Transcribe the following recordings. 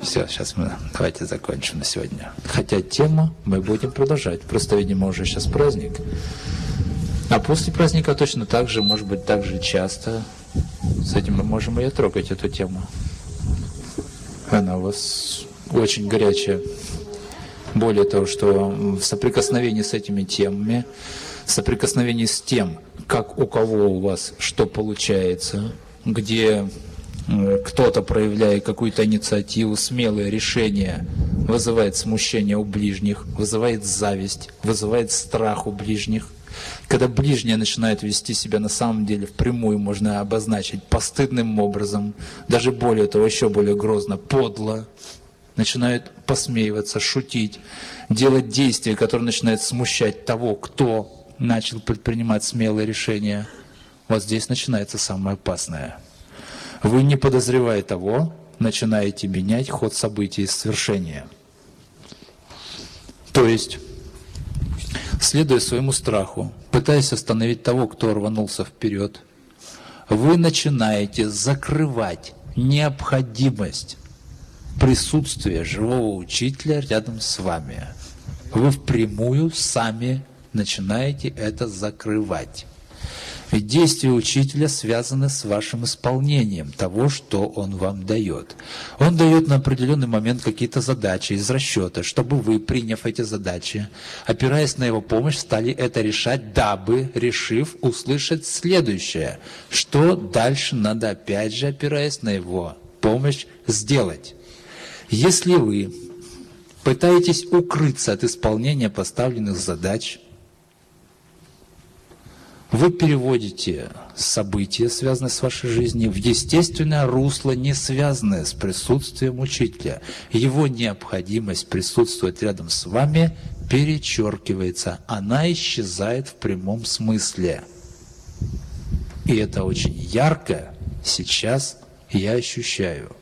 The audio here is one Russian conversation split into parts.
Все, сейчас мы давайте закончим на сегодня. Хотя тему мы будем продолжать. Просто, видимо, уже сейчас праздник. А после праздника точно так же, может быть, так же часто. С этим мы можем и трогать эту тему. Она у вас очень горячая. Более того, что в соприкосновении с этими темами, в соприкосновении с тем, как у кого у вас что получается, где кто-то, проявляя какую-то инициативу, смелое решение, вызывает смущение у ближних, вызывает зависть, вызывает страх у ближних. Когда ближние начинают вести себя на самом деле впрямую, можно обозначить постыдным образом, даже более того, еще более грозно, подло, начинают посмеиваться, шутить, делать действия, которые начинают смущать того, кто начал предпринимать смелые решения. Вот здесь начинается самое опасное. Вы, не подозревая того, начинаете менять ход событий и свершения. То есть, следуя своему страху, пытаясь остановить того, кто рванулся вперед, вы начинаете закрывать необходимость присутствия живого учителя рядом с вами. Вы впрямую сами начинаете это закрывать. Ведь действия учителя связаны с вашим исполнением того, что он вам дает. Он дает на определенный момент какие-то задачи из расчета, чтобы вы, приняв эти задачи, опираясь на его помощь, стали это решать, дабы, решив, услышать следующее, что дальше надо, опять же, опираясь на его помощь, сделать. Если вы пытаетесь укрыться от исполнения поставленных задач, вы переводите события, связанные с вашей жизнью, в естественное русло, не связанное с присутствием учителя. Его необходимость присутствовать рядом с вами перечеркивается. Она исчезает в прямом смысле. И это очень ярко сейчас я ощущаю.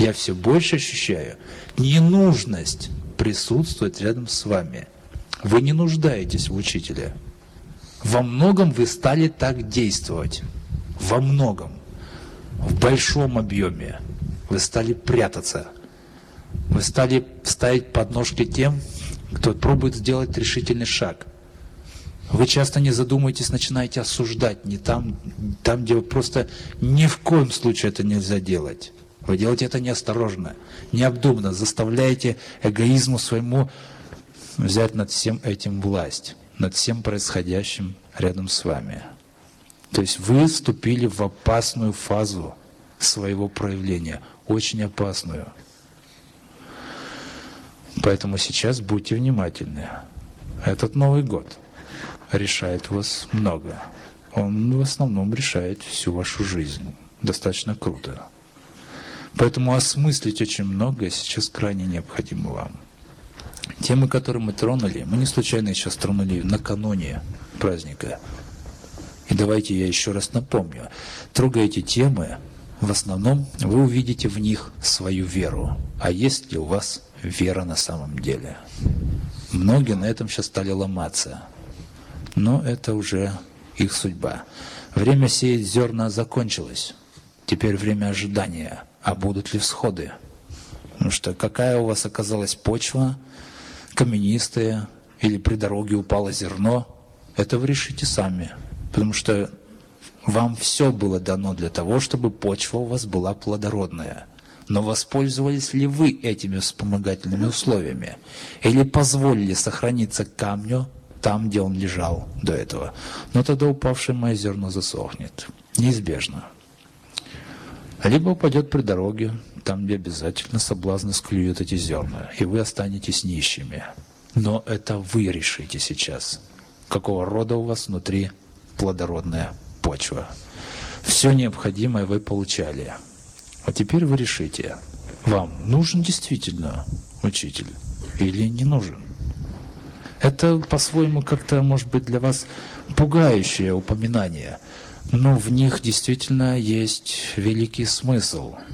Я все больше ощущаю ненужность присутствовать рядом с вами. Вы не нуждаетесь в учителе. Во многом вы стали так действовать. Во многом. В большом объеме. Вы стали прятаться. Вы стали ставить подножки тем, кто пробует сделать решительный шаг. Вы часто не задумываетесь, начинаете осуждать не там, там, где вы просто ни в коем случае это нельзя делать. Вы делаете это неосторожно, необдуманно, заставляете эгоизму своему взять над всем этим власть над всем происходящим рядом с вами. То есть вы вступили в опасную фазу своего проявления, очень опасную. Поэтому сейчас будьте внимательны. Этот Новый год решает вас много. Он в основном решает всю вашу жизнь. Достаточно круто. Поэтому осмыслить очень многое сейчас крайне необходимо вам. Темы, которые мы тронули, мы не случайно сейчас тронули накануне праздника. И давайте я еще раз напомню. Трогая эти темы, в основном вы увидите в них свою веру. А есть ли у вас вера на самом деле? Многие на этом сейчас стали ломаться. Но это уже их судьба. Время сеять зерна закончилось. Теперь время ожидания. А будут ли всходы? Потому что какая у вас оказалась почва – каменистые, или при дороге упало зерно, это вы решите сами. Потому что вам все было дано для того, чтобы почва у вас была плодородная. Но воспользовались ли вы этими вспомогательными условиями? Или позволили сохраниться камню там, где он лежал до этого? Но тогда упавшее мое зерно засохнет. Неизбежно. Либо упадет при дороге, там, где обязательно соблазны склюют эти зерна, и вы останетесь нищими. Но это вы решите сейчас, какого рода у вас внутри плодородная почва. Все необходимое вы получали. А теперь вы решите, вам нужен действительно учитель или не нужен. Это по-своему как-то, может быть, для вас пугающее упоминание, но в них действительно есть великий смысл –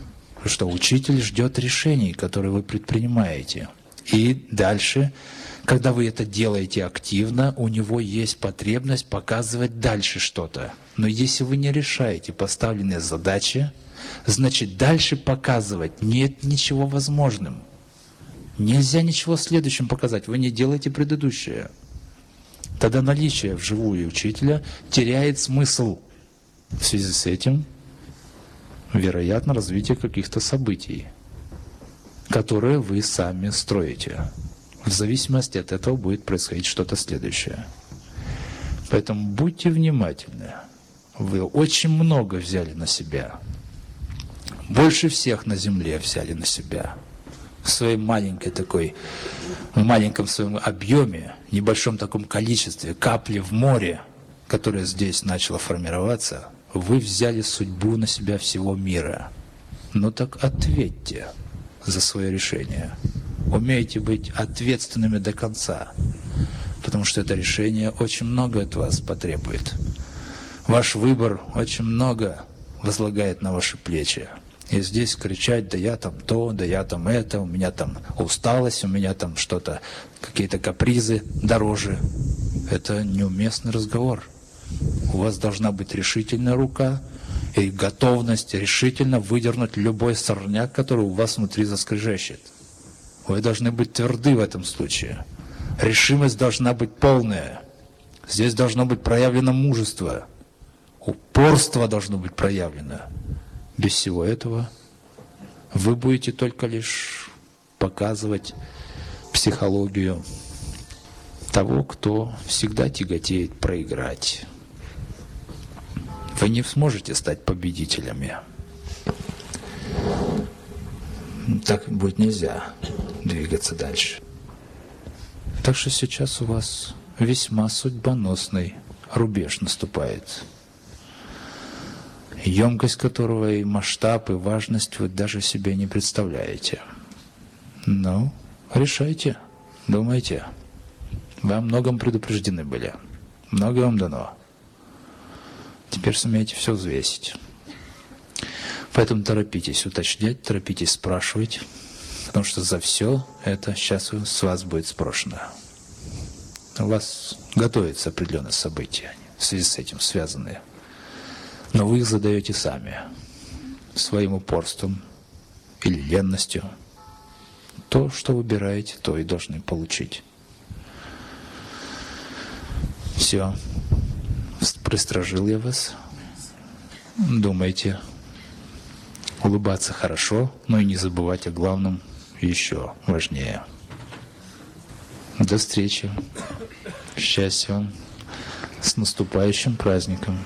что учитель ждет решений, которые вы предпринимаете. И дальше, когда вы это делаете активно, у него есть потребность показывать дальше что-то. Но если вы не решаете поставленные задачи, значит дальше показывать нет ничего возможным. Нельзя ничего следующим показать, вы не делаете предыдущее. Тогда наличие вживую учителя теряет смысл. В связи с этим, вероятно, развитие каких-то событий, которые вы сами строите. В зависимости от этого будет происходить что-то следующее. Поэтому будьте внимательны. Вы очень много взяли на себя. Больше всех на земле взяли на себя. В своей маленькой такой, в маленьком своем объеме, небольшом таком количестве, капли в море, которое здесь начало формироваться, вы взяли судьбу на себя всего мира. Ну так ответьте за свое решение. Умейте быть ответственными до конца, потому что это решение очень много от вас потребует. Ваш выбор очень много возлагает на ваши плечи. И здесь кричать, да я там то, да я там это, у меня там усталость, у меня там что-то, какие-то капризы дороже. Это неуместный разговор. У вас должна быть решительная рука и готовность решительно выдернуть любой сорняк, который у вас внутри заскрежещет. Вы должны быть тверды в этом случае. Решимость должна быть полная. Здесь должно быть проявлено мужество – упорство должно быть проявлено. Без всего этого вы будете только лишь показывать психологию того, кто всегда тяготеет проиграть. Вы не сможете стать победителями. Так будет нельзя двигаться дальше. Так что сейчас у вас весьма судьбоносный рубеж наступает емкость которого и масштаб, и важность вы даже себе не представляете. Ну, решайте, думайте. Вы о многом предупреждены были. Многое вам дано. Теперь сумеете все взвесить. Поэтому торопитесь уточнять, торопитесь спрашивать, потому что за все это сейчас с вас будет спрошено. У вас готовится определенное событие, в связи с этим связанные но вы их задаете сами, своим упорством или ленностью. То, что выбираете, то и должны получить. Все. Пристражил я вас. Думайте. Улыбаться хорошо, но и не забывать о главном еще важнее. До встречи. Счастья вам. С наступающим праздником.